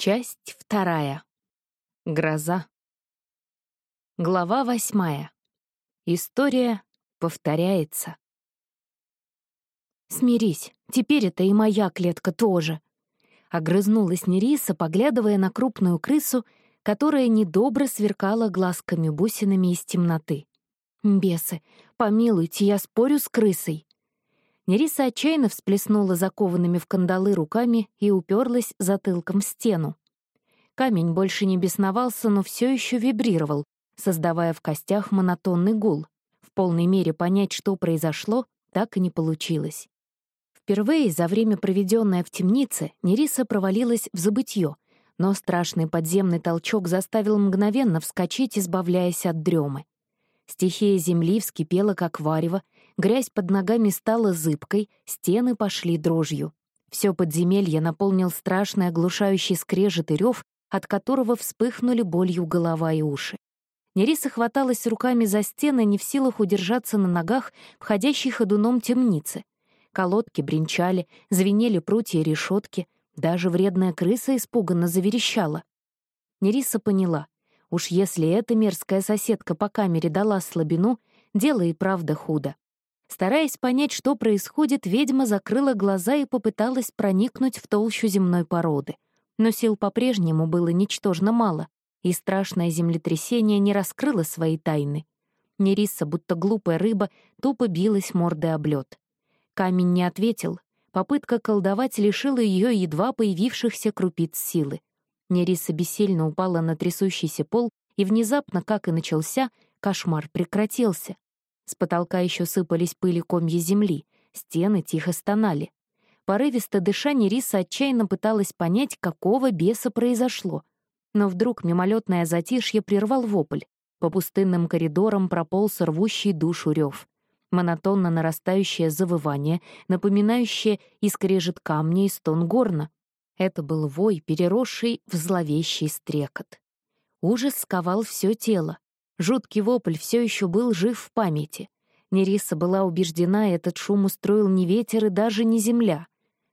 Часть вторая. Гроза. Глава восьмая. История повторяется. «Смирись, теперь это и моя клетка тоже», — огрызнулась Нериса, поглядывая на крупную крысу, которая недобро сверкала глазками-бусинами из темноты. «Бесы, помилуйте, я спорю с крысой». Нериса отчаянно всплеснула закованными в кандалы руками и уперлась затылком в стену. Камень больше не бесновался, но все еще вибрировал, создавая в костях монотонный гул. В полной мере понять, что произошло, так и не получилось. Впервые за время, проведенное в темнице, Нериса провалилась в забытье, но страшный подземный толчок заставил мгновенно вскочить, избавляясь от дремы. Стихия земли вскипела, как варево, грязь под ногами стала зыбкой, стены пошли дрожью. Все подземелье наполнил страшный оглушающий скрежет и рев, от которого вспыхнули болью голова и уши. Нериса хваталась руками за стены, не в силах удержаться на ногах, входящей ходуном темницы. Колодки бренчали, звенели прутья и решетки, даже вредная крыса испуганно заверещала. Нериса поняла, уж если эта мерзкая соседка по камере дала слабину, дело и правда худо. Стараясь понять, что происходит, ведьма закрыла глаза и попыталась проникнуть в толщу земной породы. Но сил по-прежнему было ничтожно мало, и страшное землетрясение не раскрыло свои тайны. Нериса, будто глупая рыба, тупо билась мордой об лед. Камень не ответил. Попытка колдовать лишила ее едва появившихся крупиц силы. Нериса бессильно упала на трясущийся пол, и внезапно, как и начался, кошмар прекратился. С потолка еще сыпались пыли комья земли, стены тихо стонали. Порывисто дыша, Нериса отчаянно пыталась понять, какого беса произошло. Но вдруг мимолетное затишье прервал вопль. По пустынным коридорам прополз рвущий душу рев монотонно нарастающее завывание, напоминающее искрежет камня и стон горна. Это был вой, переросший в зловещий стрекот. Ужас сковал все тело. Жуткий вопль все еще был жив в памяти. Нериса была убеждена, этот шум устроил не ветер и даже не земля.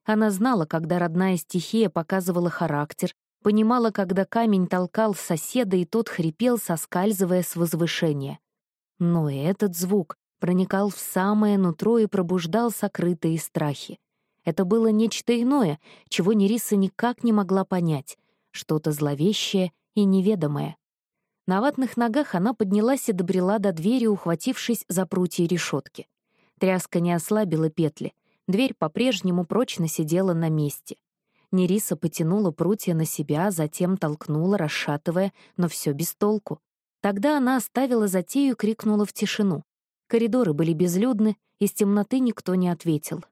Она знала, когда родная стихия показывала характер, понимала, когда камень толкал соседа, и тот хрипел, соскальзывая с возвышения. Но этот звук, проникал в самое нутро и пробуждал сокрытые страхи. Это было нечто иное, чего Нериса никак не могла понять, что-то зловещее и неведомое. На ватных ногах она поднялась и добрела до двери, ухватившись за прутья решетки. Тряска не ослабила петли, дверь по-прежнему прочно сидела на месте. Нериса потянула прутья на себя, затем толкнула, расшатывая, но все без толку. Тогда она оставила затею и крикнула в тишину. Коридоры были безлюдны, из темноты никто не ответил.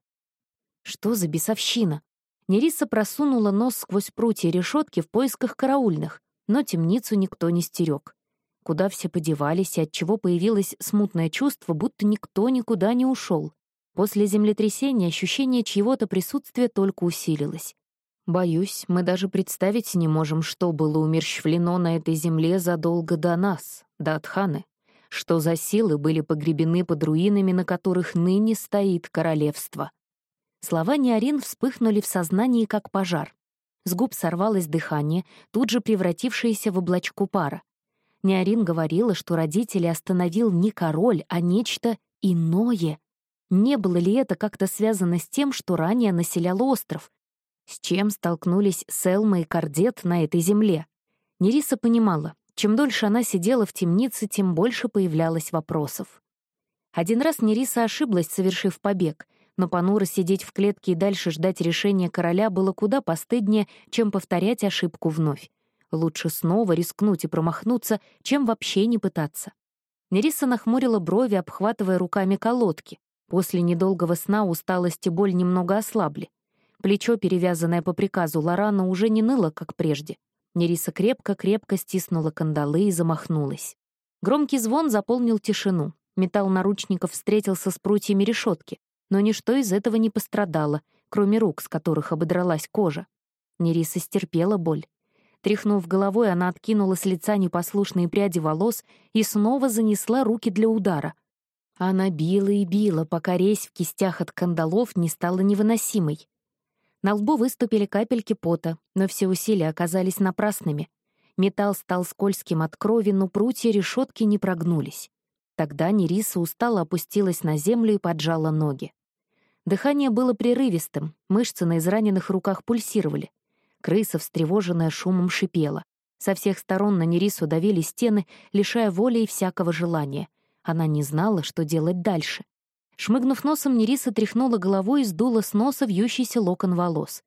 Что за бесовщина? Нериса просунула нос сквозь прутья решетки в поисках караульных, но темницу никто не стерег. Куда все подевались и от чего появилось смутное чувство, будто никто никуда не ушел. После землетрясения ощущение чьего-то присутствия только усилилось. Боюсь, мы даже представить не можем, что было умерщвлено на этой земле задолго до нас, до Атханы что за силы были погребены под руинами, на которых ныне стоит королевство. Слова Неорин вспыхнули в сознании, как пожар. С губ сорвалось дыхание, тут же превратившееся в облачко пара. Неорин говорила, что родители остановил не король, а нечто иное. Не было ли это как-то связано с тем, что ранее населял остров? С чем столкнулись Селма и Кардет на этой земле? Нериса понимала, чем дольше она сидела в темнице, тем больше появлялось вопросов. Один раз Нериса ошиблась, совершив побег, но понуро сидеть в клетке и дальше ждать решения короля было куда постыднее, чем повторять ошибку вновь. Лучше снова рискнуть и промахнуться, чем вообще не пытаться. Нериса нахмурила брови, обхватывая руками колодки. После недолгого сна усталость и боль немного ослабли. Плечо, перевязанное по приказу Лорана, уже не ныло, как прежде. Нериса крепко-крепко стиснула кандалы и замахнулась. Громкий звон заполнил тишину. Металл наручников встретился с прутьями решетки, но ничто из этого не пострадало, кроме рук, с которых ободралась кожа. Нериса стерпела боль. Тряхнув головой, она откинула с лица непослушные пряди волос и снова занесла руки для удара. Она била и била, пока резь в кистях от кандалов не стала невыносимой. На лбу выступили капельки пота, но все усилия оказались напрасными. Металл стал скользким от крови, но прутья решетки не прогнулись. Тогда Нериса устало опустилась на землю и поджала ноги. Дыхание было прерывистым, мышцы на израненных руках пульсировали. Крыса, встревоженная шумом, шипела. Со всех сторон на Нерису давили стены, лишая воли и всякого желания. Она не знала, что делать дальше. Шмыгнув носом, Нериса тряхнула головой и сдула с носа вьющийся локон волос.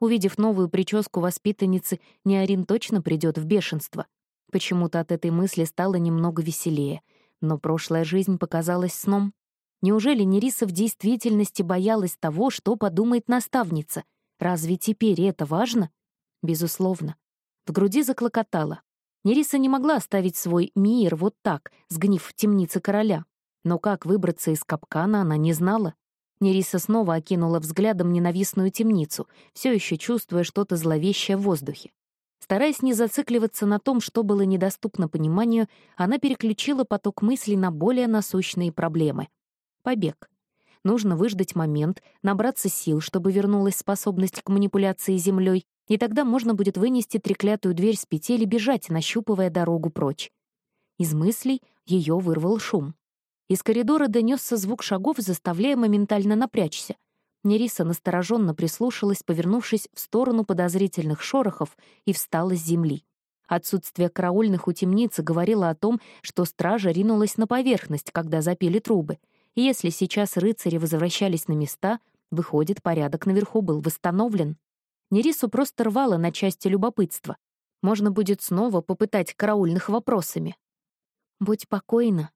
Увидев новую прическу воспитанницы, Неорин точно придет в бешенство. Почему-то от этой мысли стало немного веселее. Но прошлая жизнь показалась сном. Неужели Нериса в действительности боялась того, что подумает наставница? Разве теперь это важно? Безусловно. В груди заклокотало. Нериса не могла оставить свой мир вот так, сгнив в темнице короля. Но как выбраться из капкана, она не знала. Нериса снова окинула взглядом ненавистную темницу, все еще чувствуя что-то зловещее в воздухе. Стараясь не зацикливаться на том, что было недоступно пониманию, она переключила поток мыслей на более насущные проблемы. Побег. Нужно выждать момент, набраться сил, чтобы вернулась способность к манипуляции землей, и тогда можно будет вынести треклятую дверь с петель и бежать, нащупывая дорогу прочь. Из мыслей ее вырвал шум. Из коридора донесся звук шагов, заставляя моментально напрячься. Нериса настороженно прислушалась, повернувшись в сторону подозрительных шорохов, и встала с земли. Отсутствие караульных у темницы говорило о том, что стража ринулась на поверхность, когда запели трубы. И если сейчас рыцари возвращались на места, выходит, порядок наверху был восстановлен. Нерису просто рвало на части любопытства. Можно будет снова попытать караульных вопросами. «Будь покойна»,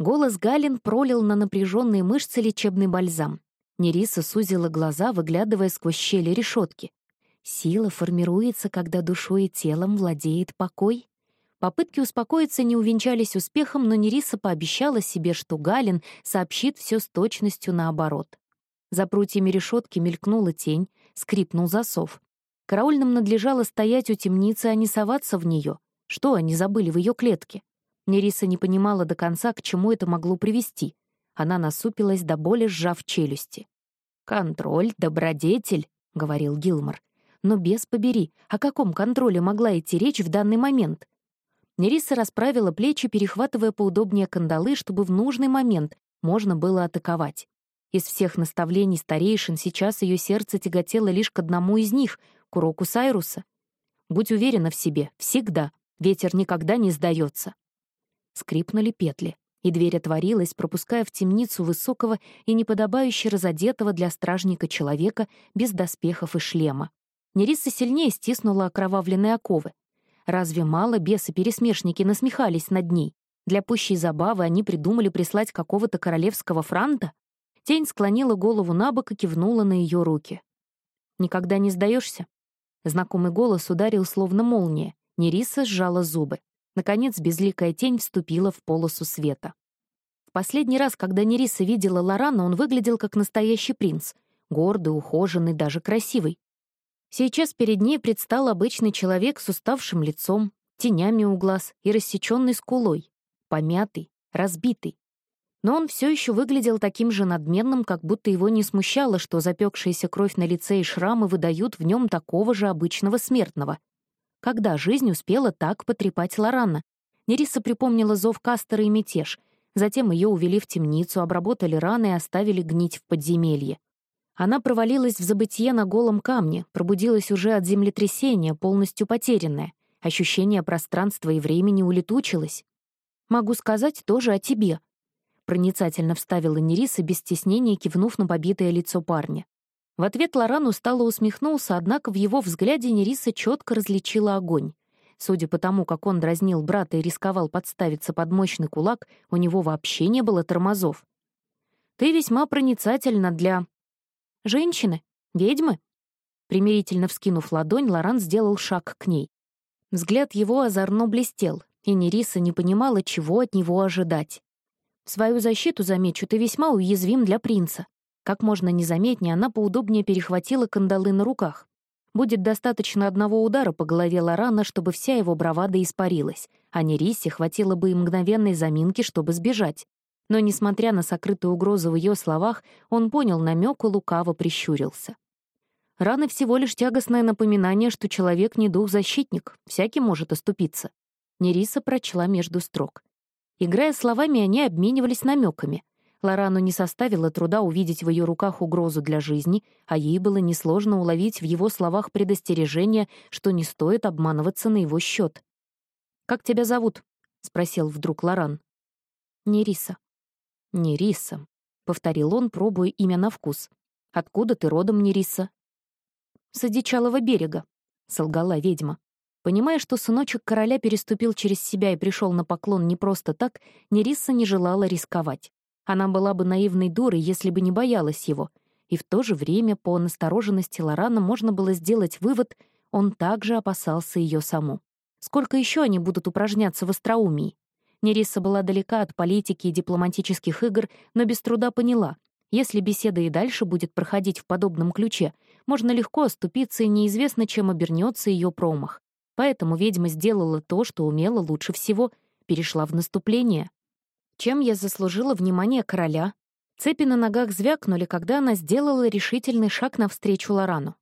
Голос Галин пролил на напряженные мышцы лечебный бальзам. Нериса сузила глаза, выглядывая сквозь щели решетки. Сила формируется, когда душой и телом владеет покой. Попытки успокоиться не увенчались успехом, но Нериса пообещала себе, что Галин сообщит все с точностью наоборот. За прутьями решетки мелькнула тень, скрипнул засов. Караульным надлежало стоять у темницы, а не соваться в нее. Что они забыли в ее клетке? Нериса не понимала до конца, к чему это могло привести. Она насупилась до боли, сжав челюсти. «Контроль, добродетель», — говорил Гилмор. «Но без побери, о каком контроле могла идти речь в данный момент?» Нериса расправила плечи, перехватывая поудобнее кандалы, чтобы в нужный момент можно было атаковать. Из всех наставлений старейшин сейчас ее сердце тяготело лишь к одному из них — к уроку Сайруса. «Будь уверена в себе, всегда. Ветер никогда не сдается. Скрипнули петли, и дверь отворилась, пропуская в темницу высокого и неподобающе разодетого для стражника человека без доспехов и шлема. Нериса сильнее стиснула окровавленные оковы. Разве мало бесы-пересмешники насмехались над ней? Для пущей забавы они придумали прислать какого-то королевского франта? Тень склонила голову на бок и кивнула на ее руки. «Никогда не сдаешься? Знакомый голос ударил словно молния. Нериса сжала зубы. Наконец, безликая тень вступила в полосу света. В последний раз, когда Нериса видела Лорана, он выглядел как настоящий принц. Гордый, ухоженный, даже красивый. Сейчас перед ней предстал обычный человек с уставшим лицом, тенями у глаз и рассеченной скулой. Помятый, разбитый. Но он все еще выглядел таким же надменным, как будто его не смущало, что запекшаяся кровь на лице и шрамы выдают в нем такого же обычного смертного — когда жизнь успела так потрепать Лорана? Нериса припомнила зов Кастера и мятеж. Затем ее увели в темницу, обработали раны и оставили гнить в подземелье. Она провалилась в забытье на голом камне, пробудилась уже от землетрясения, полностью потерянная. Ощущение пространства и времени улетучилось. «Могу сказать тоже о тебе», — проницательно вставила Нериса без стеснения, кивнув на побитое лицо парня. В ответ Лоран устало усмехнулся, однако в его взгляде Нериса четко различила огонь. Судя по тому, как он дразнил брата и рисковал подставиться под мощный кулак, у него вообще не было тормозов. «Ты весьма проницательна для...» «Женщины? Ведьмы?» Примирительно вскинув ладонь, Лоран сделал шаг к ней. Взгляд его озорно блестел, и Нериса не понимала, чего от него ожидать. «В свою защиту, замечу, ты весьма уязвим для принца. Как можно незаметнее, она поудобнее перехватила кандалы на руках. Будет достаточно одного удара по голове Лорана, чтобы вся его бравада испарилась, а Нерисе хватило бы и мгновенной заминки, чтобы сбежать. Но, несмотря на сокрытую угрозу в ее словах, он понял намек и лукаво прищурился. Раны всего лишь тягостное напоминание, что человек не дух-защитник, всякий может оступиться. Нериса прочла между строк. Играя словами, они обменивались намеками. Лорану не составило труда увидеть в ее руках угрозу для жизни, а ей было несложно уловить в его словах предостережение, что не стоит обманываться на его счет. «Как тебя зовут?» — спросил вдруг Лоран. «Нериса». «Нериса», — повторил он, пробуя имя на вкус. «Откуда ты родом, Нериса?» «С одичалого берега», — солгала ведьма. Понимая, что сыночек короля переступил через себя и пришел на поклон не просто так, Нериса не желала рисковать. Она была бы наивной дурой, если бы не боялась его. И в то же время по настороженности Лорана можно было сделать вывод, он также опасался ее саму. Сколько еще они будут упражняться в остроумии? Нериса была далека от политики и дипломатических игр, но без труда поняла, если беседа и дальше будет проходить в подобном ключе, можно легко оступиться, и неизвестно, чем обернется ее промах. Поэтому ведьма сделала то, что умела лучше всего — перешла в наступление. Чем я заслужила внимание короля? Цепи на ногах звякнули, когда она сделала решительный шаг навстречу Лорану.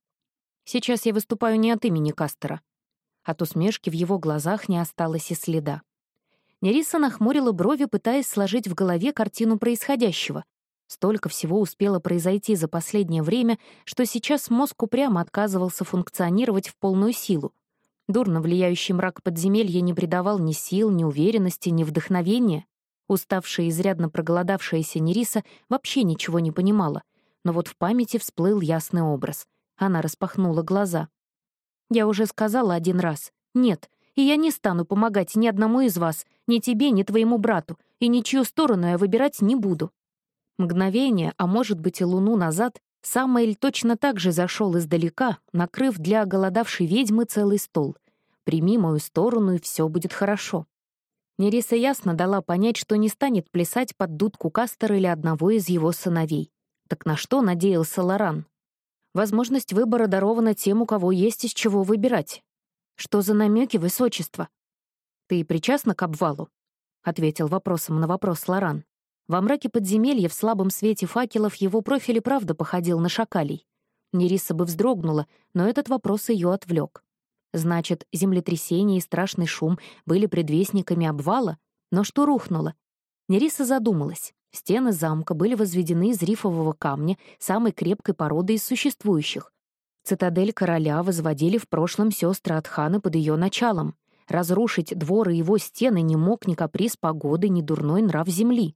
Сейчас я выступаю не от имени Кастера. От усмешки в его глазах не осталось и следа. Нериса нахмурила брови, пытаясь сложить в голове картину происходящего. Столько всего успело произойти за последнее время, что сейчас мозг упрямо отказывался функционировать в полную силу. Дурно влияющий мрак подземелья не придавал ни сил, ни уверенности, ни вдохновения. Уставшая и изрядно проголодавшаяся Нериса вообще ничего не понимала, но вот в памяти всплыл ясный образ. Она распахнула глаза. «Я уже сказала один раз. Нет, и я не стану помогать ни одному из вас, ни тебе, ни твоему брату, и ничью сторону я выбирать не буду». Мгновение, а может быть и луну назад, Самоэль точно так же зашел издалека, накрыв для оголодавшей ведьмы целый стол. «Прими мою сторону, и все будет хорошо». Нериса ясно дала понять, что не станет плясать под дудку Кастера или одного из его сыновей. Так на что надеялся Лоран? Возможность выбора дарована тем, у кого есть из чего выбирать. Что за намеки высочества? «Ты причастна к обвалу?» — ответил вопросом на вопрос Лоран. Во мраке подземелья в слабом свете факелов его профиль и правда походил на шакалей. Нериса бы вздрогнула, но этот вопрос ее отвлек. Значит, землетрясение и страшный шум были предвестниками обвала? Но что рухнуло? Нериса задумалась. Стены замка были возведены из рифового камня, самой крепкой породы из существующих. Цитадель короля возводили в прошлом сестры от хана под ее началом. Разрушить двор и его стены не мог ни каприз погоды, ни дурной нрав земли.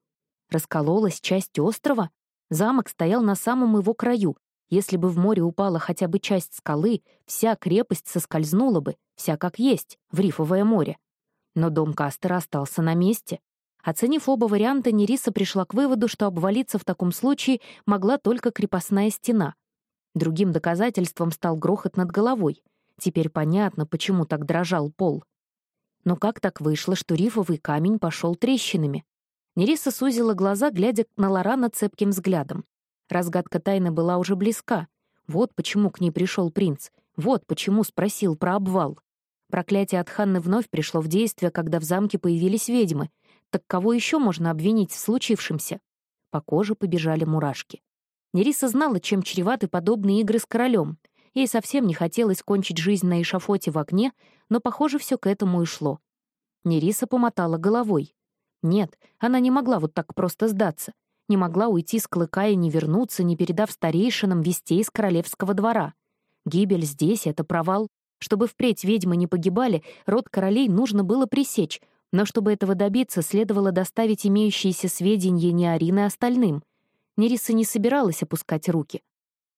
Раскололась часть острова? Замок стоял на самом его краю. Если бы в море упала хотя бы часть скалы, вся крепость соскользнула бы, вся как есть, в рифовое море. Но дом Кастера остался на месте. Оценив оба варианта, Нериса пришла к выводу, что обвалиться в таком случае могла только крепостная стена. Другим доказательством стал грохот над головой. Теперь понятно, почему так дрожал пол. Но как так вышло, что рифовый камень пошел трещинами? Нериса сузила глаза, глядя на Лорана цепким взглядом. Разгадка тайны была уже близка. Вот почему к ней пришел принц. Вот почему спросил про обвал. Проклятие от Ханны вновь пришло в действие, когда в замке появились ведьмы. Так кого еще можно обвинить в случившемся? По коже побежали мурашки. Нериса знала, чем чреваты подобные игры с королем. Ей совсем не хотелось кончить жизнь на эшафоте в огне, но, похоже, все к этому и шло. Нериса помотала головой. Нет, она не могла вот так просто сдаться. Не могла уйти с клыка и не вернуться, не передав старейшинам вестей из королевского двора. Гибель здесь — это провал. Чтобы впредь ведьмы не погибали, род королей нужно было пресечь, но чтобы этого добиться, следовало доставить имеющиеся сведения Неарины остальным. Нериса не собиралась опускать руки.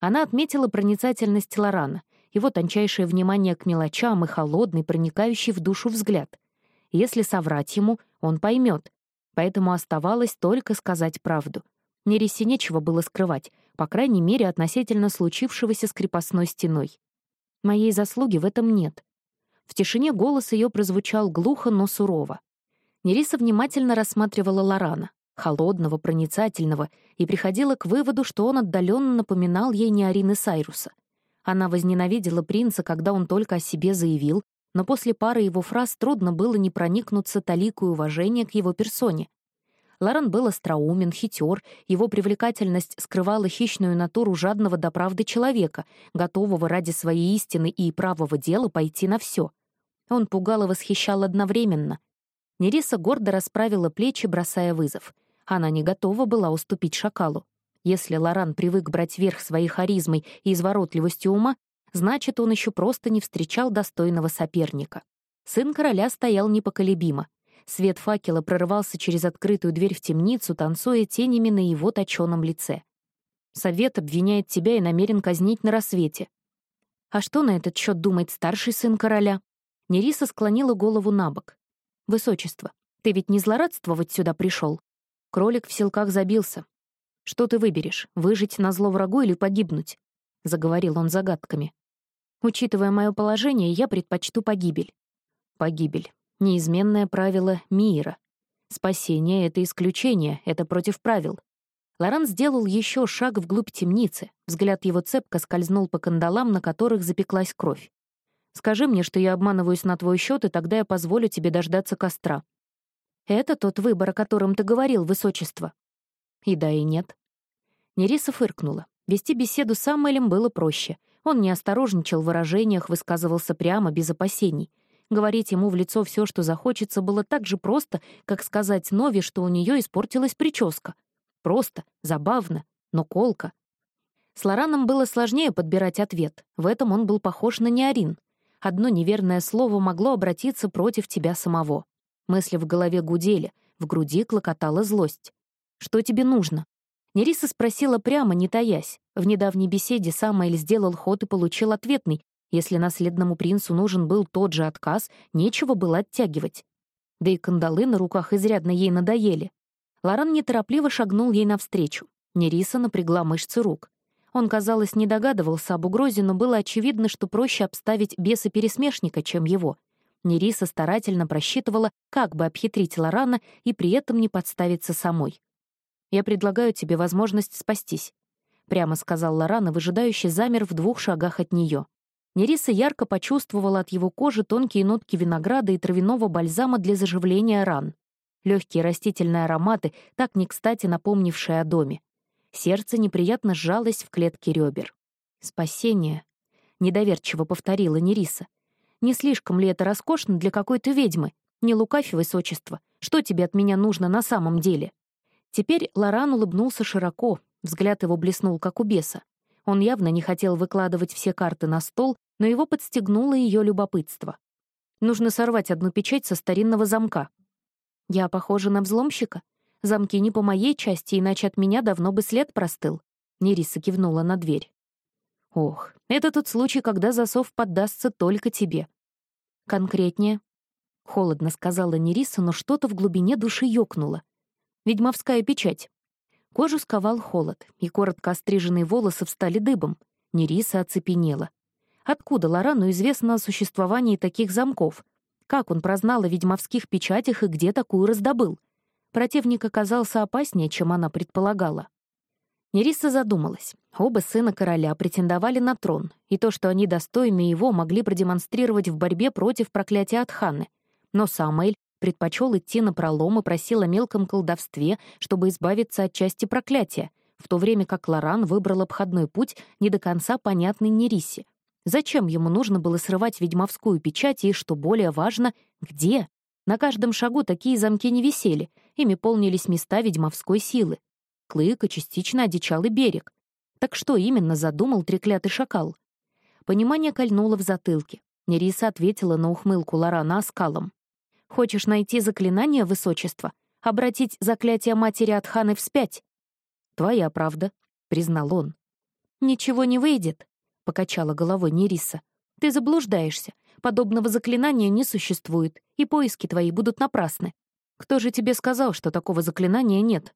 Она отметила проницательность Лорана, его тончайшее внимание к мелочам и холодный, проникающий в душу взгляд. Если соврать ему, он поймет, поэтому оставалось только сказать правду. Нерисе нечего было скрывать, по крайней мере, относительно случившегося с крепостной стеной. Моей заслуги в этом нет. В тишине голос ее прозвучал глухо, но сурово. Нериса внимательно рассматривала Лорана, холодного, проницательного, и приходила к выводу, что он отдаленно напоминал ей не Арины Сайруса. Она возненавидела принца, когда он только о себе заявил, но после пары его фраз трудно было не проникнуться таликой уважения к его персоне. Лоран был остроумен, хитер, его привлекательность скрывала хищную натуру жадного до правды человека, готового ради своей истины и правого дела пойти на все. Он пугал и восхищал одновременно. Нериса гордо расправила плечи, бросая вызов. Она не готова была уступить шакалу. Если Лоран привык брать верх своей харизмой и изворотливостью ума, значит, он еще просто не встречал достойного соперника. Сын короля стоял непоколебимо. Свет факела прорывался через открытую дверь в темницу, танцуя тенями на его точёном лице. Совет обвиняет тебя и намерен казнить на рассвете. А что на этот счет думает старший сын короля? Нериса склонила голову на бок. Высочество, ты ведь не злорадствовать сюда пришел. Кролик в селках забился. Что ты выберешь, выжить на зло врагу или погибнуть? Заговорил он загадками. Учитывая мое положение, я предпочту погибель. Погибель. Неизменное правило мира. Спасение — это исключение, это против правил. Лоран сделал еще шаг вглубь темницы. Взгляд его цепко скользнул по кандалам, на которых запеклась кровь. «Скажи мне, что я обманываюсь на твой счет, и тогда я позволю тебе дождаться костра». «Это тот выбор, о котором ты говорил, высочество». И да, и нет. Нериса фыркнула. Вести беседу с Саммелем было проще. Он не осторожничал в выражениях, высказывался прямо, без опасений. Говорить ему в лицо все, что захочется, было так же просто, как сказать Нови, что у нее испортилась прическа. Просто, забавно, но колко. С Лораном было сложнее подбирать ответ. В этом он был похож на Неорин. Одно неверное слово могло обратиться против тебя самого. Мысли в голове гудели, в груди клокотала злость. «Что тебе нужно?» Нериса спросила прямо, не таясь. В недавней беседе Самаэль сделал ход и получил ответный, если наследному принцу нужен был тот же отказ, нечего было оттягивать. Да и кандалы на руках изрядно ей надоели. Лоран неторопливо шагнул ей навстречу. Нериса напрягла мышцы рук. Он, казалось, не догадывался об угрозе, но было очевидно, что проще обставить беса-пересмешника, чем его. Нериса старательно просчитывала, как бы обхитрить Лорана и при этом не подставиться самой. «Я предлагаю тебе возможность спастись», — прямо сказал Лоран, и выжидающий замер в двух шагах от нее. Нериса ярко почувствовала от его кожи тонкие нотки винограда и травяного бальзама для заживления ран. Легкие растительные ароматы, так не кстати напомнившие о доме. Сердце неприятно сжалось в клетке ребер. «Спасение», — недоверчиво повторила Нериса. «Не слишком ли это роскошно для какой-то ведьмы? Не лукавь, высочество. Что тебе от меня нужно на самом деле?» Теперь Лоран улыбнулся широко, взгляд его блеснул, как у беса. Он явно не хотел выкладывать все карты на стол, но его подстегнуло ее любопытство. Нужно сорвать одну печать со старинного замка. Я похожа на взломщика? Замки не по моей части, иначе от меня давно бы след простыл. Нериса кивнула на дверь. Ох, это тот случай, когда засов поддастся только тебе. Конкретнее. Холодно сказала Нериса, но что-то в глубине души ёкнуло. Ведьмовская печать. Кожу сковал холод, и коротко остриженные волосы встали дыбом. Нериса оцепенела. Откуда Лорану известно о существовании таких замков? Как он прознал о ведьмовских печатях и где такую раздобыл? Противник оказался опаснее, чем она предполагала. Нериса задумалась. Оба сына короля претендовали на трон, и то, что они достойны его, могли продемонстрировать в борьбе против проклятия Атханы. Но Самоэль предпочел идти на пролом и просил о мелком колдовстве, чтобы избавиться от части проклятия, в то время как Лоран выбрал обходной путь, не до конца понятный Нерисе — Зачем ему нужно было срывать ведьмовскую печать и, что более важно, где? На каждом шагу такие замки не висели, ими полнились места ведьмовской силы. Клык и частично одичалый берег. Так что именно задумал треклятый шакал? Понимание кольнуло в затылке. Нериса ответила на ухмылку Лорана оскалом. «Хочешь найти заклинание высочества? Обратить заклятие матери Атханы вспять?» «Твоя правда», — признал он. «Ничего не выйдет», покачала головой Нериса. «Ты заблуждаешься. Подобного заклинания не существует, и поиски твои будут напрасны. Кто же тебе сказал, что такого заклинания нет?»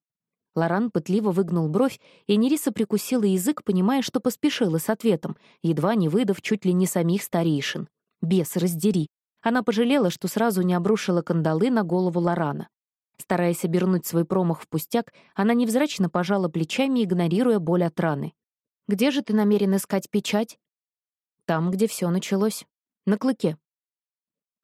Лоран пытливо выгнул бровь, и Нериса прикусила язык, понимая, что поспешила с ответом, едва не выдав чуть ли не самих старейшин. «Бес, раздери!» Она пожалела, что сразу не обрушила кандалы на голову Лорана. Стараясь обернуть свой промах в пустяк, она невзрачно пожала плечами, игнорируя боль от раны. Где же ты намерен искать печать? Там, где все началось. На клыке.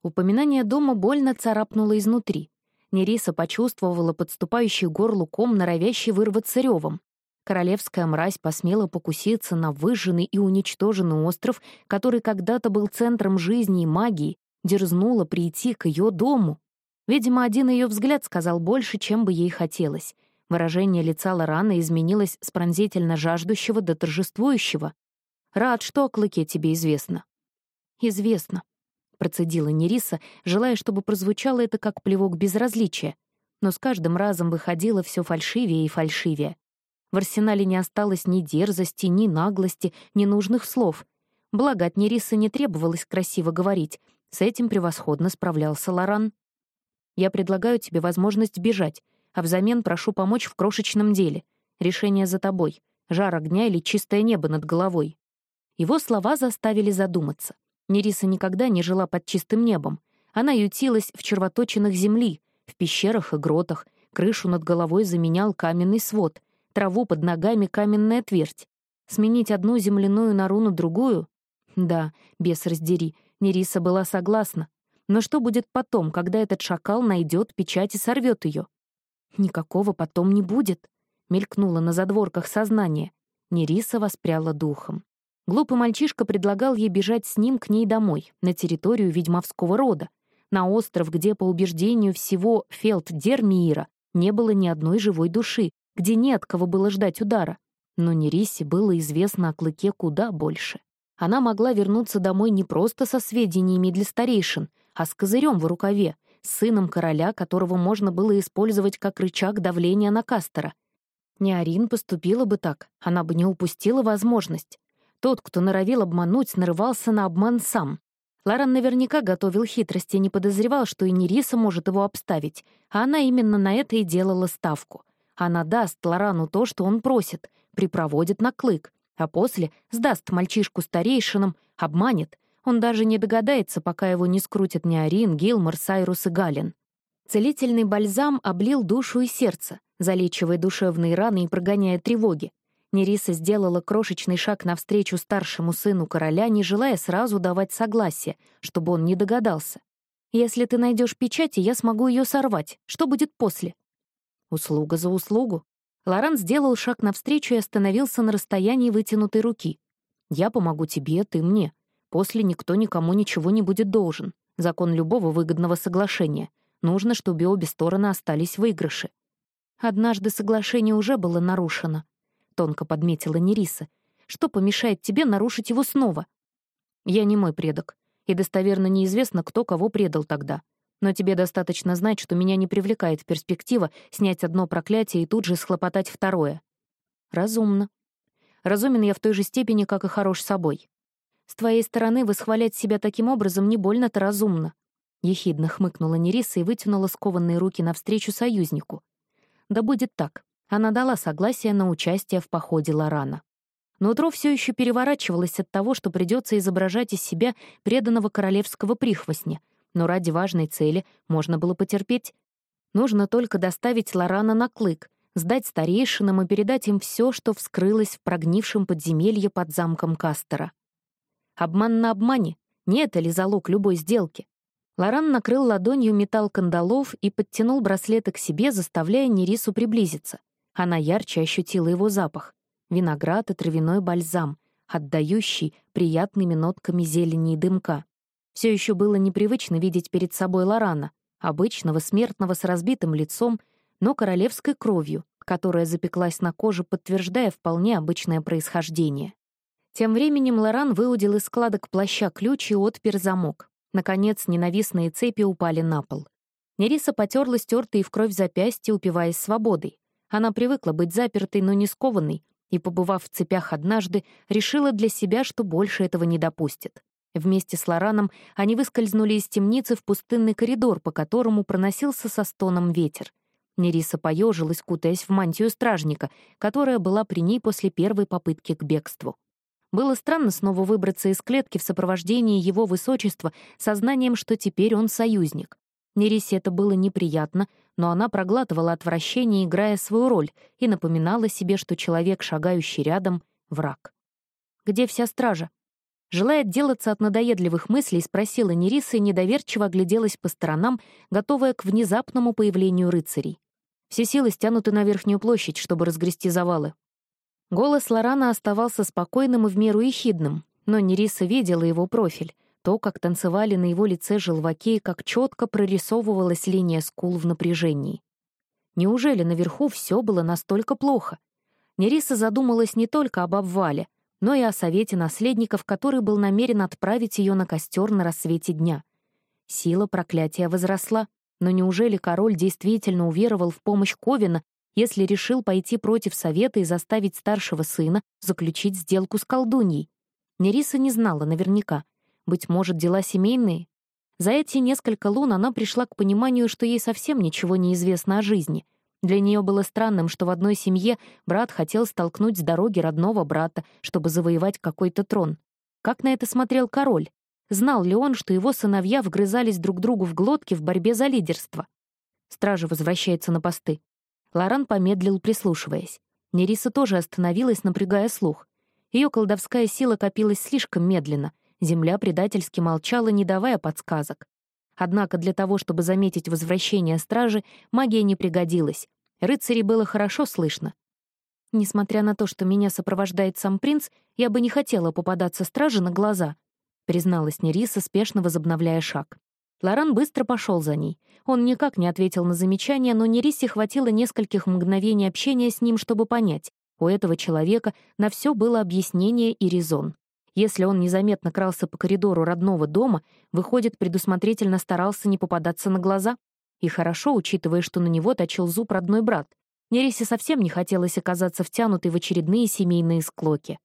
Упоминание дома больно царапнуло изнутри. Нериса почувствовала подступающий горлу ком, норовящий вырваться ревом. Королевская мразь посмела покуситься на выжженный и уничтоженный остров, который когда-то был центром жизни и магии, дерзнула прийти к ее дому. Видимо, один ее взгляд сказал больше, чем бы ей хотелось. Выражение лица Лорана изменилось с пронзительно жаждущего до торжествующего. «Рад, что о клыке тебе известно». «Известно», — процедила Нериса, желая, чтобы прозвучало это как плевок безразличия. Но с каждым разом выходило все фальшивее и фальшивее. В арсенале не осталось ни дерзости, ни наглости, ни нужных слов. Благо, от Нерисы не требовалось красиво говорить. С этим превосходно справлялся Лоран. «Я предлагаю тебе возможность бежать, а взамен прошу помочь в крошечном деле. Решение за тобой. Жар огня или чистое небо над головой». Его слова заставили задуматься. Нериса никогда не жила под чистым небом. Она ютилась в червоточинах земли, в пещерах и гротах, крышу над головой заменял каменный свод, траву под ногами каменная твердь. Сменить одну земляную нору на другую? Да, без раздери, Нериса была согласна. Но что будет потом, когда этот шакал найдет печать и сорвет ее? Никакого потом не будет, мелькнуло на задворках сознания. Нериса воспряла духом. Глупый мальчишка предлагал ей бежать с ним к ней домой, на территорию ведьмовского рода, на остров, где, по убеждению всего Фелд-Дермиира, не было ни одной живой души, где не от кого было ждать удара. Но Нерисе было известно о клыке куда больше. Она могла вернуться домой не просто со сведениями для старейшин, а с козырем в рукаве, сыном короля, которого можно было использовать как рычаг давления на Кастера. Не Арин поступила бы так, она бы не упустила возможность. Тот, кто норовил обмануть, нарывался на обман сам. Лоран наверняка готовил хитрости и не подозревал, что и Нериса может его обставить, а она именно на это и делала ставку. Она даст Лорану то, что он просит, припроводит на клык, а после сдаст мальчишку старейшинам, обманет. Он даже не догадается, пока его не скрутят Неорин, Гилмор, Сайрус и Галин. Целительный бальзам облил душу и сердце, залечивая душевные раны и прогоняя тревоги. Нериса сделала крошечный шаг навстречу старшему сыну короля, не желая сразу давать согласие, чтобы он не догадался. «Если ты найдешь печати, я смогу ее сорвать. Что будет после?» «Услуга за услугу». Лоран сделал шаг навстречу и остановился на расстоянии вытянутой руки. «Я помогу тебе, ты мне. После никто никому ничего не будет должен. Закон любого выгодного соглашения. Нужно, чтобы обе стороны остались в выигрыше». Однажды соглашение уже было нарушено, тонко подметила Нериса. «Что помешает тебе нарушить его снова?» «Я не мой предок, и достоверно неизвестно, кто кого предал тогда. Но тебе достаточно знать, что меня не привлекает перспектива снять одно проклятие и тут же схлопотать второе». «Разумно. Разумен я в той же степени, как и хорош собой. С твоей стороны восхвалять себя таким образом не больно-то разумно». Ехидно хмыкнула Нериса и вытянула скованные руки навстречу союзнику. «Да будет так. Она дала согласие на участие в походе Лорана. Но утро все еще переворачивалось от того, что придется изображать из себя преданного королевского прихвостня, но ради важной цели можно было потерпеть. Нужно только доставить Лорана на клык, сдать старейшинам и передать им все, что вскрылось в прогнившем подземелье под замком Кастера. Обман на обмане — не это ли залог любой сделки? Лоран накрыл ладонью металл кандалов и подтянул браслеты к себе, заставляя Нерису приблизиться. Она ярче ощутила его запах. Виноград и травяной бальзам, отдающий приятными нотками зелени и дымка. Все еще было непривычно видеть перед собой Лорана, обычного смертного с разбитым лицом, но королевской кровью, которая запеклась на коже, подтверждая вполне обычное происхождение. Тем временем Лоран выудил из складок плаща ключ и отпер замок. Наконец, ненавистные цепи упали на пол. Нериса потерла стертые в кровь запястья, упиваясь свободой. Она привыкла быть запертой, но не скованной, и, побывав в цепях однажды, решила для себя, что больше этого не допустит. Вместе с Лораном они выскользнули из темницы в пустынный коридор, по которому проносился со стоном ветер. Нериса поежилась, кутаясь в мантию стражника, которая была при ней после первой попытки к бегству. Было странно снова выбраться из клетки в сопровождении его высочества сознанием, что теперь он союзник. Нерисе это было неприятно, но она проглатывала отвращение, играя свою роль, и напоминала себе, что человек, шагающий рядом, — враг. «Где вся стража?» Желая отделаться от надоедливых мыслей, спросила Нериса и недоверчиво огляделась по сторонам, готовая к внезапному появлению рыцарей. Все силы стянуты на верхнюю площадь, чтобы разгрести завалы. Голос Лорана оставался спокойным и в меру ехидным, но Нериса видела его профиль, то, как танцевали на его лице желваки и как четко прорисовывалась линия скул в напряжении. Неужели наверху все было настолько плохо? Нериса задумалась не только об обвале, но и о совете наследников, который был намерен отправить ее на костер на рассвете дня. Сила проклятия возросла, но неужели король действительно уверовал в помощь Ковина, если решил пойти против совета и заставить старшего сына заключить сделку с колдуньей? Нериса не знала наверняка. Быть может, дела семейные? За эти несколько лун она пришла к пониманию, что ей совсем ничего не известно о жизни — для нее было странным, что в одной семье брат хотел столкнуть с дороги родного брата, чтобы завоевать какой-то трон. Как на это смотрел король? Знал ли он, что его сыновья вгрызались друг другу в глотки в борьбе за лидерство? Стража возвращается на посты. Лоран помедлил, прислушиваясь. Нериса тоже остановилась, напрягая слух. Ее колдовская сила копилась слишком медленно. Земля предательски молчала, не давая подсказок. Однако для того, чтобы заметить возвращение стражи, магия не пригодилась. Рыцарей было хорошо слышно. Несмотря на то, что меня сопровождает сам принц, я бы не хотела попадаться страже на глаза, призналась Нериса, спешно возобновляя шаг. Лоран быстро пошел за ней. Он никак не ответил на замечание, но Нерисе хватило нескольких мгновений общения с ним, чтобы понять, у этого человека на все было объяснение и резон. Если он незаметно крался по коридору родного дома, выходит, предусмотрительно старался не попадаться на глаза. И хорошо, учитывая, что на него точил зуб родной брат. Нерисе совсем не хотелось оказаться втянутой в очередные семейные склоки.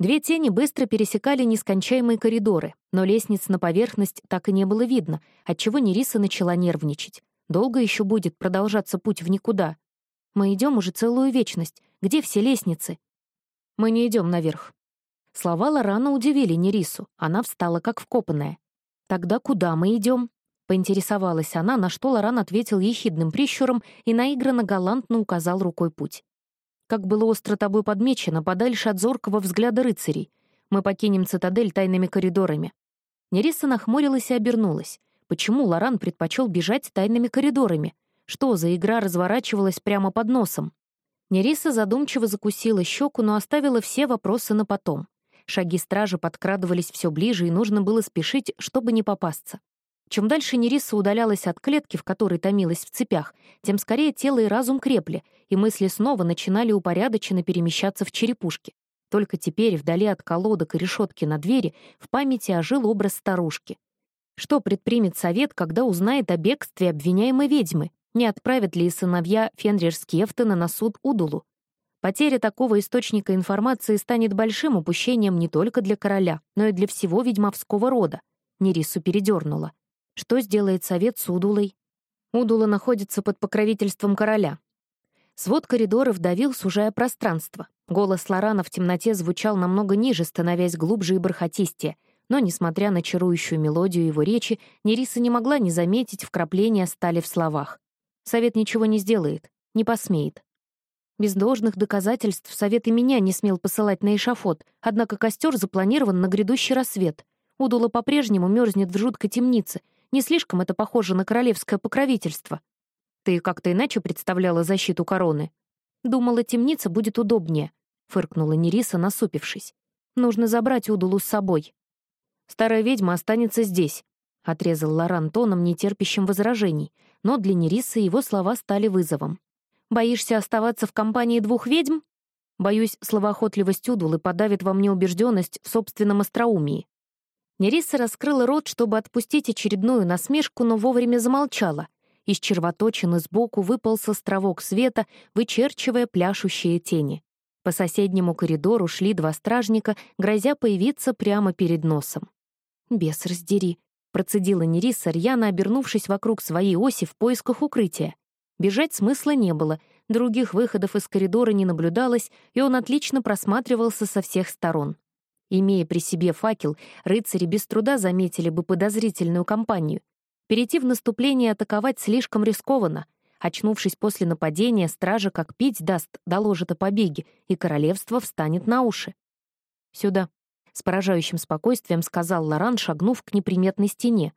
Две тени быстро пересекали нескончаемые коридоры, но лестниц на поверхность так и не было видно, отчего Нериса начала нервничать. Долго еще будет продолжаться путь в никуда. Мы идем уже целую вечность. Где все лестницы? Мы не идем наверх. Слова Лорана удивили Нерису. Она встала как вкопанная. «Тогда куда мы идем? Поинтересовалась она, на что Лоран ответил ехидным прищуром и наигранно галантно указал рукой путь. «Как было остро тобой подмечено, подальше от зоркого взгляда рыцарей. Мы покинем цитадель тайными коридорами». Нериса нахмурилась и обернулась. Почему Лоран предпочел бежать тайными коридорами? Что за игра разворачивалась прямо под носом? Нериса задумчиво закусила щеку, но оставила все вопросы на потом. Шаги стражи подкрадывались все ближе, и нужно было спешить, чтобы не попасться. Чем дальше Нериса удалялась от клетки, в которой томилась в цепях, тем скорее тело и разум крепли, и мысли снова начинали упорядоченно перемещаться в черепушке. Только теперь, вдали от колодок и решетки на двери, в памяти ожил образ старушки. Что предпримет совет, когда узнает о бегстве обвиняемой ведьмы? Не отправят ли сыновья Фенрир-Скефтена на суд Удулу? Потеря такого источника информации станет большим упущением не только для короля, но и для всего ведьмовского рода. Нерису передернула. Что сделает совет с Удулой? Удула находится под покровительством короля. Свод коридоров давил, сужая пространство. Голос Лорана в темноте звучал намного ниже, становясь глубже и бархатистее, но, несмотря на чарующую мелодию его речи, Нериса не могла не заметить вкрапления стали в словах. Совет ничего не сделает, не посмеет. Без должных доказательств Совет и меня не смел посылать на эшафот, однако костер запланирован на грядущий рассвет. Удула по-прежнему мерзнет в жуткой темнице. Не слишком это похоже на королевское покровительство. Ты как-то иначе представляла защиту короны? Думала, темница будет удобнее, — фыркнула Нериса, насупившись. Нужно забрать Удулу с собой. Старая ведьма останется здесь, — отрезал Лоран тоном, нетерпящим возражений, но для Нерисы его слова стали вызовом. Боишься оставаться в компании двух ведьм? Боюсь, словоохотливость Удулы подавит во мне убежденность в собственном остроумии. Нериса раскрыла рот, чтобы отпустить очередную насмешку, но вовремя замолчала. Из червоточины сбоку выполз островок света, вычерчивая пляшущие тени. По соседнему коридору шли два стражника, грозя появиться прямо перед носом. «Бес раздери», — процедила Нериса, рьяно обернувшись вокруг своей оси в поисках укрытия. Бежать смысла не было, других выходов из коридора не наблюдалось, и он отлично просматривался со всех сторон. Имея при себе факел, рыцари без труда заметили бы подозрительную компанию. Перейти в наступление и атаковать слишком рискованно. Очнувшись после нападения, стража как пить даст, доложит о побеге, и королевство встанет на уши. «Сюда». с поражающим спокойствием сказал Лоран, шагнув к неприметной стене.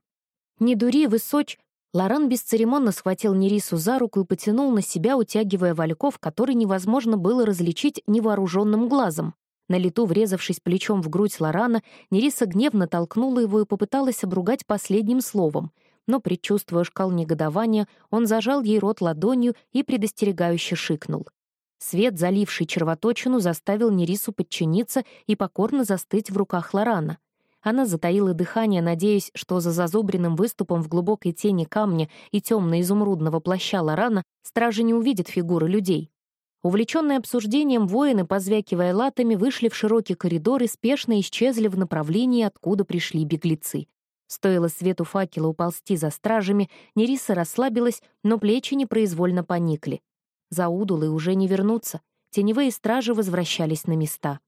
«Не дури, высоч!» Лоран бесцеремонно схватил Нерису за руку и потянул на себя, утягивая вальков, который невозможно было различить невооруженным глазом. На лету, врезавшись плечом в грудь Лорана, Нериса гневно толкнула его и попыталась обругать последним словом, но, предчувствуя шкал негодования, он зажал ей рот ладонью и предостерегающе шикнул. Свет, заливший червоточину, заставил Нерису подчиниться и покорно застыть в руках Лорана. Она затаила дыхание, надеясь, что за зазубренным выступом в глубокой тени камня и темно-изумрудного плаща Лорана стражи не увидят фигуры людей. Увлеченные обсуждением воины, позвякивая латами, вышли в широкий коридор и спешно исчезли в направлении, откуда пришли беглецы. Стоило свету факела уползти за стражами, Нериса расслабилась, но плечи непроизвольно поникли. За удулы уже не вернуться. Теневые стражи возвращались на места.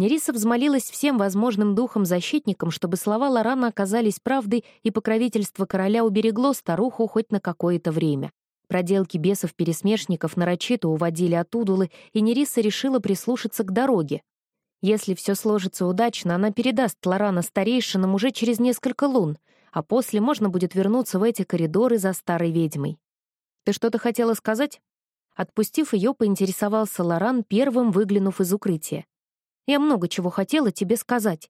Нериса взмолилась всем возможным духом-защитникам, чтобы слова Лорана оказались правдой, и покровительство короля уберегло старуху хоть на какое-то время. Проделки бесов-пересмешников нарочито уводили от удулы, и Нериса решила прислушаться к дороге. Если все сложится удачно, она передаст Лорана старейшинам уже через несколько лун, а после можно будет вернуться в эти коридоры за старой ведьмой. «Ты что-то хотела сказать?» Отпустив ее, поинтересовался Лоран, первым выглянув из укрытия. «Я много чего хотела тебе сказать.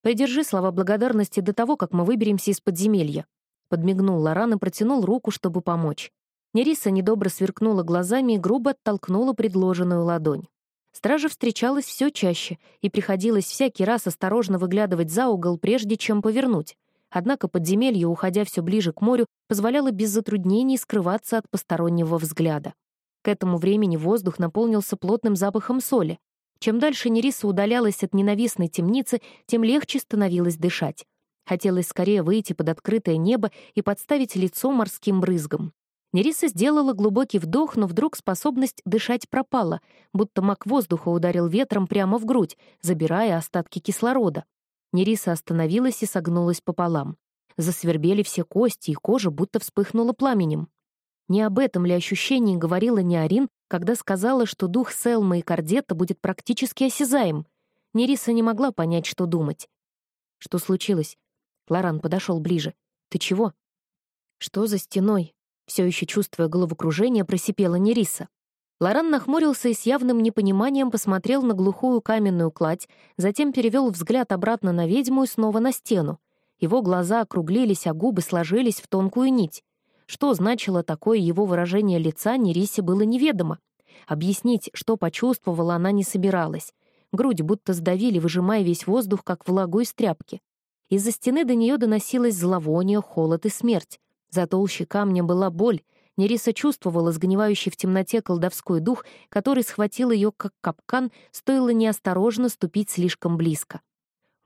Придержи слова благодарности до того, как мы выберемся из подземелья». Подмигнул Лоран и протянул руку, чтобы помочь. Нериса недобро сверкнула глазами и грубо оттолкнула предложенную ладонь. Стража встречалась все чаще, и приходилось всякий раз осторожно выглядывать за угол, прежде чем повернуть. Однако подземелье, уходя все ближе к морю, позволяло без затруднений скрываться от постороннего взгляда. К этому времени воздух наполнился плотным запахом соли. Чем дальше Нериса удалялась от ненавистной темницы, тем легче становилось дышать. Хотелось скорее выйти под открытое небо и подставить лицо морским брызгам. Нериса сделала глубокий вдох, но вдруг способность дышать пропала, будто мак воздуха ударил ветром прямо в грудь, забирая остатки кислорода. Нериса остановилась и согнулась пополам. Засвербели все кости, и кожа будто вспыхнула пламенем. Не об этом ли ощущении говорила Неорин, когда сказала, что дух Селмы и Кардета будет практически осязаем? Нериса не могла понять, что думать. «Что случилось?» Лоран подошел ближе. «Ты чего?» «Что за стеной?» Все еще чувствуя головокружение, просипела Нериса. Лоран нахмурился и с явным непониманием посмотрел на глухую каменную кладь, затем перевел взгляд обратно на ведьму и снова на стену. Его глаза округлились, а губы сложились в тонкую нить. Что значило такое его выражение лица, Нерисе было неведомо. Объяснить, что почувствовала, она не собиралась. Грудь будто сдавили, выжимая весь воздух, как влагу из тряпки. Из-за стены до нее доносилось зловоние, холод и смерть. За толще камня была боль. Нериса чувствовала сгнивающий в темноте колдовской дух, который схватил ее как капкан, стоило неосторожно ступить слишком близко.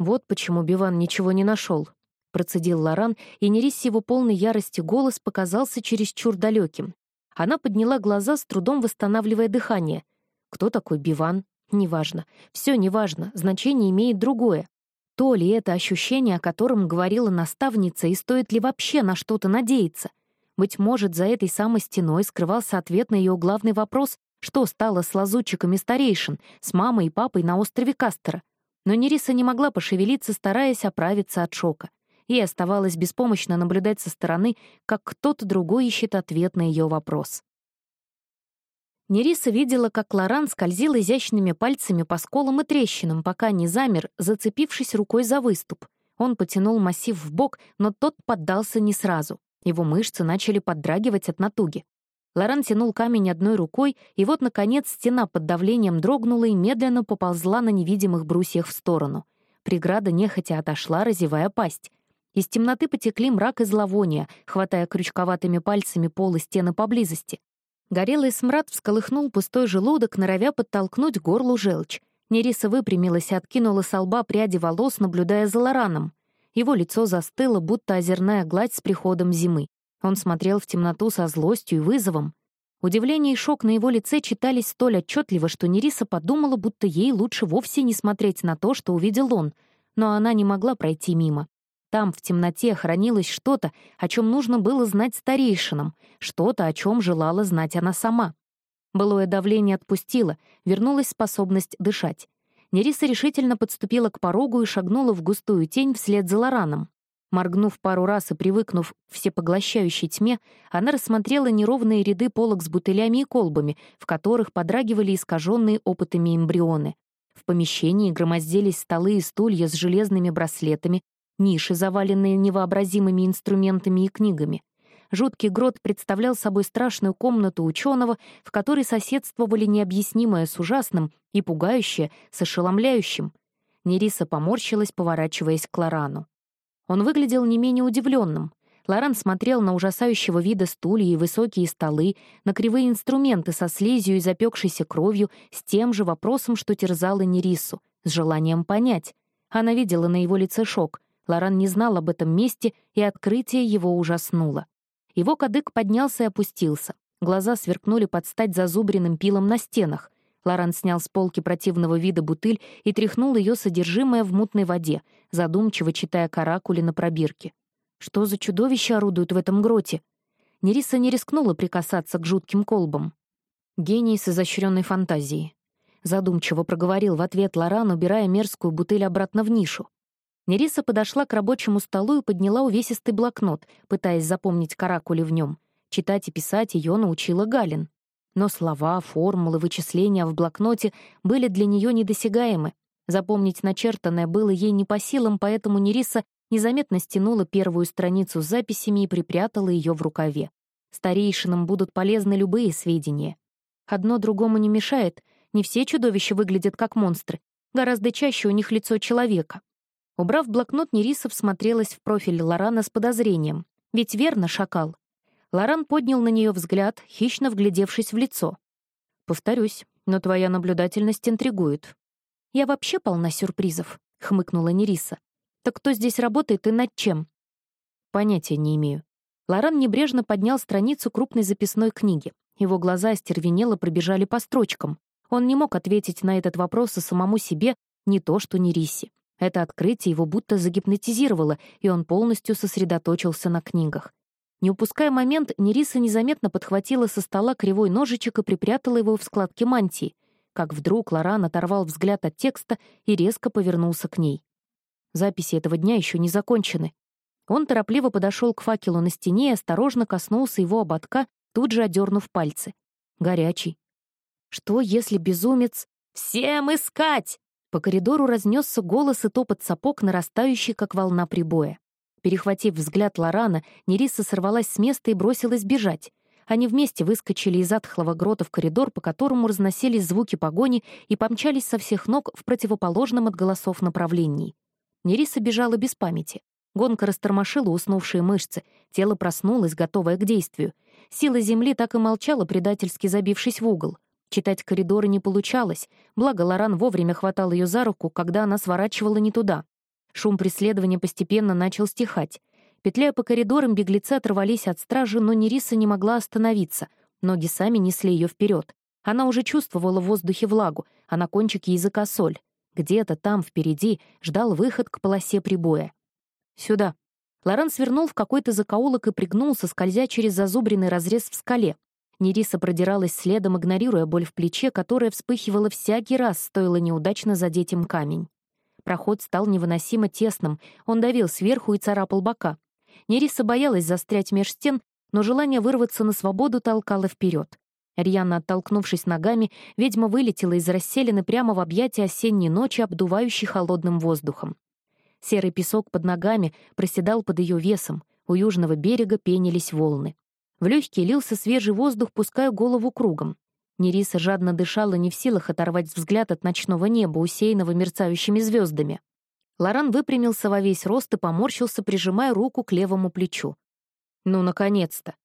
Вот почему Биван ничего не нашел. Процедил Лоран, и Нерис его полной ярости голос показался чересчур далеким. Она подняла глаза, с трудом восстанавливая дыхание. Кто такой Биван? Неважно. Все неважно, значение имеет другое. То ли это ощущение, о котором говорила наставница, и стоит ли вообще на что-то надеяться? Быть может, за этой самой стеной скрывался ответ на ее главный вопрос, что стало с лазутчиками старейшин, с мамой и папой на острове Кастера. Но Нериса не могла пошевелиться, стараясь оправиться от шока. Ей оставалось беспомощно наблюдать со стороны, как кто-то другой ищет ответ на ее вопрос. Нериса видела, как Лоран скользил изящными пальцами по сколам и трещинам, пока не замер, зацепившись рукой за выступ. Он потянул массив в бок, но тот поддался не сразу. Его мышцы начали поддрагивать от натуги. Лоран тянул камень одной рукой, и вот, наконец, стена под давлением дрогнула и медленно поползла на невидимых брусьях в сторону. Преграда нехотя отошла, разевая пасть. Из темноты потекли мрак и зловоние, хватая крючковатыми пальцами пол и стены поблизости. Горелый смрад всколыхнул пустой желудок, норовя подтолкнуть горлу желчь. Нериса выпрямилась и откинула со лба пряди волос, наблюдая за Лораном. Его лицо застыло, будто озерная гладь с приходом зимы. Он смотрел в темноту со злостью и вызовом. Удивление и шок на его лице читались столь отчетливо, что Нериса подумала, будто ей лучше вовсе не смотреть на то, что увидел он, но она не могла пройти мимо. Там, в темноте, хранилось что-то, о чем нужно было знать старейшинам, что-то, о чем желала знать она сама. Былое давление отпустило, вернулась способность дышать. Нериса решительно подступила к порогу и шагнула в густую тень вслед за Лораном. Моргнув пару раз и привыкнув к всепоглощающей тьме, она рассмотрела неровные ряды полок с бутылями и колбами, в которых подрагивали искаженные опытами эмбрионы. В помещении громоздились столы и стулья с железными браслетами, ниши, заваленные невообразимыми инструментами и книгами. Жуткий грот представлял собой страшную комнату ученого, в которой соседствовали необъяснимое с ужасным и пугающее с ошеломляющим. Нериса поморщилась, поворачиваясь к Лорану. Он выглядел не менее удивленным. Лоран смотрел на ужасающего вида стулья и высокие столы, на кривые инструменты со слизью и запекшейся кровью, с тем же вопросом, что терзала Нерису, с желанием понять. Она видела на его лице шок. Лоран не знал об этом месте, и открытие его ужаснуло. Его кадык поднялся и опустился. Глаза сверкнули под стать зазубренным пилом на стенах. Лоран снял с полки противного вида бутыль и тряхнул ее содержимое в мутной воде, задумчиво читая каракули на пробирке. Что за чудовища орудуют в этом гроте? Нериса не рискнула прикасаться к жутким колбам. Гений с изощренной фантазией. Задумчиво проговорил в ответ Лоран, убирая мерзкую бутыль обратно в нишу. Нериса подошла к рабочему столу и подняла увесистый блокнот, пытаясь запомнить каракули в нем. Читать и писать ее научила Галин. Но слова, формулы, вычисления в блокноте были для нее недосягаемы. Запомнить начертанное было ей не по силам, поэтому Нериса незаметно стянула первую страницу с записями и припрятала ее в рукаве. Старейшинам будут полезны любые сведения. Одно другому не мешает, не все чудовища выглядят как монстры, гораздо чаще у них лицо человека. Убрав блокнот, Нериса всмотрелась в профиль Лорана с подозрением. Ведь верно, шакал. Лоран поднял на нее взгляд, хищно вглядевшись в лицо. «Повторюсь, но твоя наблюдательность интригует». «Я вообще полна сюрпризов», — хмыкнула Нериса. «Так кто здесь работает и над чем?» «Понятия не имею». Лоран небрежно поднял страницу крупной записной книги. Его глаза остервенело пробежали по строчкам. Он не мог ответить на этот вопрос и самому себе, не то что Нерисе. Это открытие его будто загипнотизировало, и он полностью сосредоточился на книгах. Не упуская момент, Нериса незаметно подхватила со стола кривой ножичек и припрятала его в складке мантии, как вдруг Лоран оторвал взгляд от текста и резко повернулся к ней. Записи этого дня еще не закончены. Он торопливо подошел к факелу на стене и осторожно коснулся его ободка, тут же одернув пальцы. Горячий. Что, если безумец... «Всем искать!» По коридору разнесся голос и топот сапог, нарастающий, как волна прибоя. Перехватив взгляд Лорана, Нериса сорвалась с места и бросилась бежать. Они вместе выскочили из атхлого грота в коридор, по которому разносились звуки погони и помчались со всех ног в противоположном от голосов направлении. Нериса бежала без памяти. Гонка растормошила уснувшие мышцы, тело проснулось, готовое к действию. Сила земли так и молчала, предательски забившись в угол. Читать коридоры не получалось, благо Лоран вовремя хватал ее за руку, когда она сворачивала не туда. Шум преследования постепенно начал стихать. Петляя по коридорам, беглецы оторвались от стражи, но Нериса не могла остановиться. Ноги сами несли ее вперед. Она уже чувствовала в воздухе влагу, а на кончике языка соль. Где-то там, впереди, ждал выход к полосе прибоя. «Сюда». Лоран свернул в какой-то закоулок и пригнулся, скользя через зазубренный разрез в скале. Нериса продиралась следом, игнорируя боль в плече, которая вспыхивала всякий раз, стоило неудачно задеть им камень. Проход стал невыносимо тесным, он давил сверху и царапал бока. Нериса боялась застрять меж стен, но желание вырваться на свободу толкало вперед. Рьяно оттолкнувшись ногами, ведьма вылетела из расселены прямо в объятия осенней ночи, обдувающей холодным воздухом. Серый песок под ногами проседал под ее весом, у южного берега пенились волны. В легкие лился свежий воздух, пуская голову кругом. Нериса жадно дышала, не в силах оторвать взгляд от ночного неба, усеянного мерцающими звездами. Лоран выпрямился во весь рост и поморщился, прижимая руку к левому плечу. Ну, наконец-то!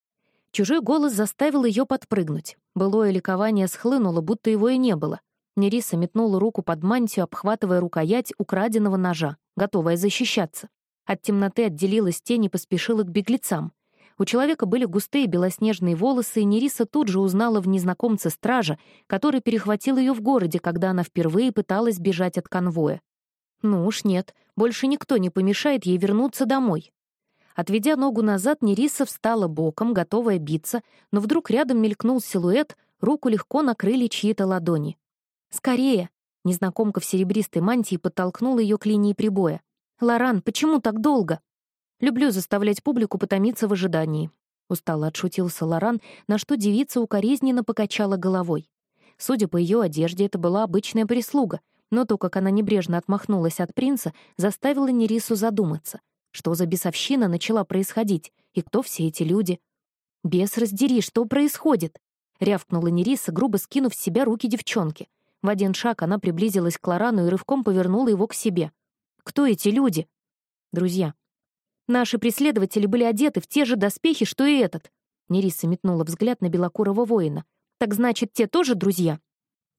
Чужой голос заставил ее подпрыгнуть. Былое ликование схлынуло, будто его и не было. Нериса метнула руку под мантию, обхватывая рукоять украденного ножа, готовая защищаться. От темноты отделилась тень и поспешила к беглецам. У человека были густые белоснежные волосы, и Нериса тут же узнала в незнакомце стража, который перехватил ее в городе, когда она впервые пыталась бежать от конвоя. Ну уж нет, больше никто не помешает ей вернуться домой. Отведя ногу назад, Нериса встала боком, готовая биться, но вдруг рядом мелькнул силуэт, руку легко накрыли чьи-то ладони. «Скорее!» Незнакомка в серебристой мантии подтолкнула ее к линии прибоя. «Лоран, почему так долго?» «Люблю заставлять публику потомиться в ожидании», — устало отшутился Лоран, на что девица укоризненно покачала головой. Судя по ее одежде, это была обычная прислуга, но то, как она небрежно отмахнулась от принца, заставило Нерису задуматься. Что за бесовщина начала происходить, и кто все эти люди? «Бес, раздери, что происходит?» — рявкнула Нериса, грубо скинув с себя руки девчонки. В один шаг она приблизилась к Лорану и рывком повернула его к себе. «Кто эти люди?» «Друзья». «Наши преследователи были одеты в те же доспехи, что и этот». Нериса метнула взгляд на белокурого воина. «Так значит, те тоже друзья?»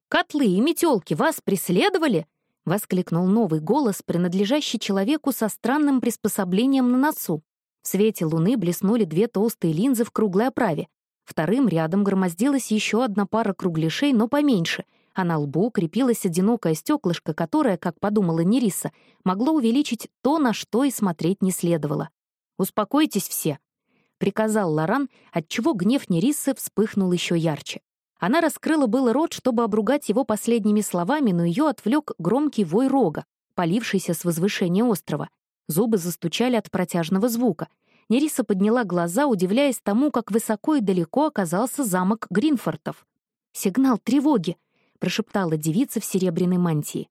«Котлы и метелки вас преследовали?» — воскликнул новый голос, принадлежащий человеку со странным приспособлением на носу. В свете луны блеснули две толстые линзы в круглой оправе. Вторым рядом громоздилась еще одна пара кругляшей, но поменьше — а на лбу крепилось одинокое стеклышко, которое, как подумала Нериса, могло увеличить то, на что и смотреть не следовало. «Успокойтесь все», — приказал Лоран, отчего гнев Нерисы вспыхнул еще ярче. Она раскрыла было рот, чтобы обругать его последними словами, но ее отвлек громкий вой рога, полившийся с возвышения острова. Зубы застучали от протяжного звука. Нериса подняла глаза, удивляясь тому, как высоко и далеко оказался замок Гринфортов. «Сигнал тревоги!» — прошептала девица в серебряной мантии.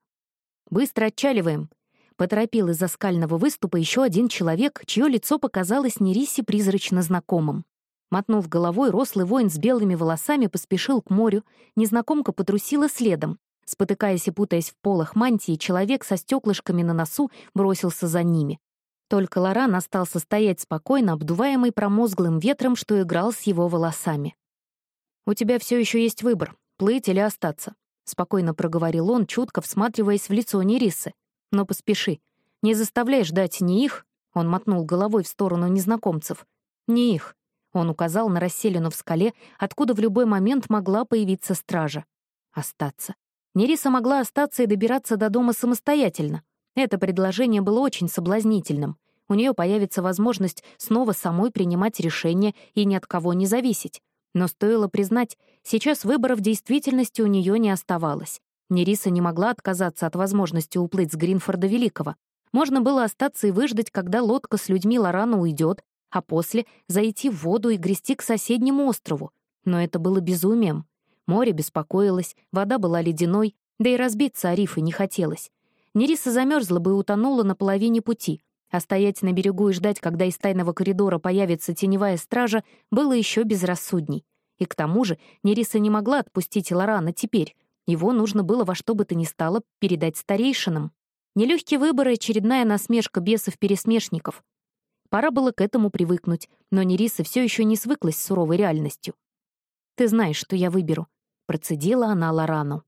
«Быстро отчаливаем!» Поторопил из-за скального выступа еще один человек, чье лицо показалось Нерисе призрачно знакомым. Мотнув головой, рослый воин с белыми волосами поспешил к морю, незнакомка потрусила следом. Спотыкаясь и путаясь в полах мантии, человек со стеклышками на носу бросился за ними. Только Лоран остался стоять спокойно, обдуваемый промозглым ветром, что играл с его волосами. «У тебя все еще есть выбор плыть или остаться», — спокойно проговорил он, чутко всматриваясь в лицо Нерисы. «Но поспеши. Не заставляй ждать ни их», — он мотнул головой в сторону незнакомцев, — «ни их». Он указал на расселину в скале, откуда в любой момент могла появиться стража. Остаться. Нериса могла остаться и добираться до дома самостоятельно. Это предложение было очень соблазнительным. У нее появится возможность снова самой принимать решения и ни от кого не зависеть. Но стоило признать, сейчас выбора в действительности у нее не оставалось. Нериса не могла отказаться от возможности уплыть с Гринфорда Великого. Можно было остаться и выждать, когда лодка с людьми Лорана уйдет, а после зайти в воду и грести к соседнему острову. Но это было безумием. Море беспокоилось, вода была ледяной, да и разбиться о рифы не хотелось. Нериса замерзла бы и утонула на половине пути, а стоять на берегу и ждать, когда из тайного коридора появится теневая стража, было еще безрассудней. И к тому же Нериса не могла отпустить Лорана теперь. Его нужно было во что бы то ни стало передать старейшинам. Нелегкий выбор и очередная насмешка бесов-пересмешников. Пора было к этому привыкнуть, но Нериса все еще не свыклась с суровой реальностью. «Ты знаешь, что я выберу», — процедила она Лорану.